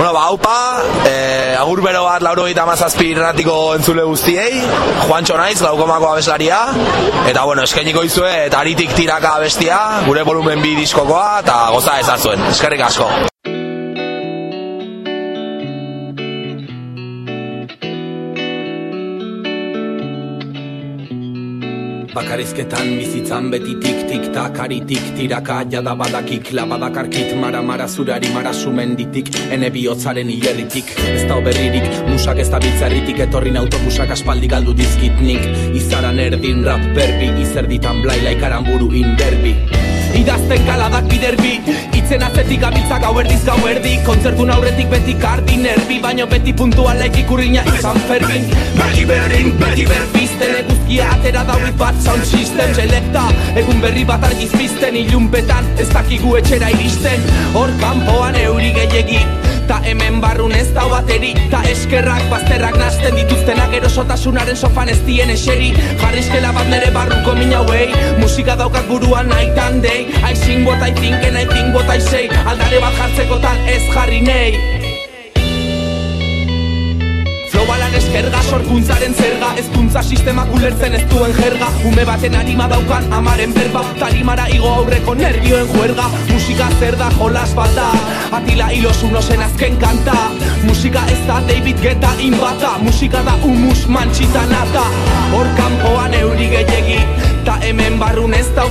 Bueno, ba, haupa, eh, agur bero bat lauro gita mazazpi irratiko entzule guztiei, Juancho naiz, laukomako abeslaria, eta bueno, eskeniko izue, eta aritik tiraka abestia, gure volumen bi diskokoa, eta goza ezazuen, eskerrik asko. Bakarizketan bizitzan beti tik tik takaritik tiraka jada badakik labadakarkit mara mara zurari mara sumenditik ene bihotzaren hilerritik ez da oberririk musak ez da bitzerritik etorrin autobusak aspaldi galdu dizkitnik izaran erdin rap berbi izerditan blai laikaran buru inderbi Idazten kaladak biderbi Itzen atzetik abiltza gau erdiz gau erdi Kontzertu aurretik beti kardi nerbi Baino beti puntual laik ikurriña izan ferbin Beti berdin, beti berbizten Eguzkia atera daurit bat sound system. Selekta, egun berri bat argiz bizten Ilunpetan ez dakigu etxera iristen. Hor kanpoan euri gehiegi Ta hemen barrun ez da bateri Ta eskerrak bazterrak nasten dituztenak Erosotasunaren sofan ez dien eseri. Jarrizkela bat nere barruko mina hauei Musika daukat buruan naitan day I sing what I think and I think what I say Aldare bat jartzekotan ez jarri nei Flobalan eskerga sorkuntzaren zerga. Ezkuntza sistema ulertzen ez duen jerga. Ume baten harima daukan amaren berba. Tarimara igo aurreko nervioen juerga. Musika zer da jolas bat da Atila hilosun zen azken kanta. Musika ez da David Guetta inbata. Musika da humus mantxitanata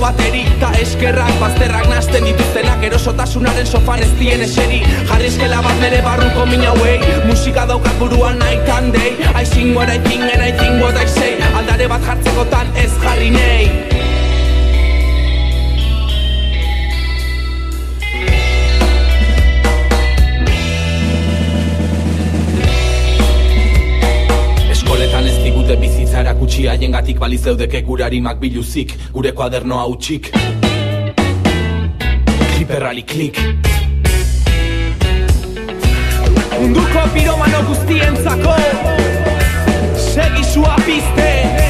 barrun ez da bateri Ta eskerrak bazterrak nasten dituztenak Erosotasunaren sofan ez dien eseri Jarrizkela bat nere barruko mina hauei Musika daukat buruan night and day I sing what I think and I think what I say Aldare bat jartzekotan ez jarri nei erakutsi haien gatik balizeudeke gure harimak biluzik Gure kuadernoa utxik Kliperrali klik Munduko piromano guztientzako Segi sua piste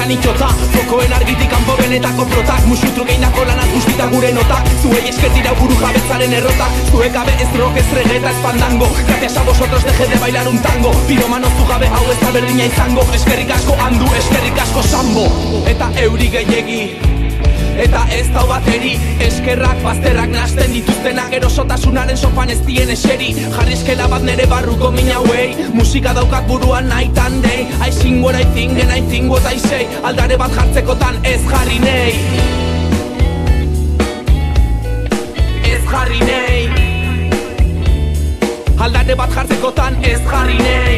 kolokatzetan itxota Fokoen argitik kanpo benetako protak Musutru gehinako lanat guztita gure notak. Zuei esketira buru jabetzaren errotak. Zuek gabe ez rock ez regeta ez fandango. Gracias a vosotros deje de bailar un tango. Piromano zu gabe hau ez da berdina izango. Eskerrik asko handu, eskerrik asko sambo. Eta euri gehiegi. Eta ez dau bateri Eskerrak dituztenak Erosotasunaren sofan ez dien eseri. Jarrizkela bat nere barruko mina hauei. Musika daukat buruan night and day I sing what I think and I think what I say. Aldare bat jartzekotan ez jarri nei. Ez jarri nei. Aldare bat jartzekotan ez jarri nei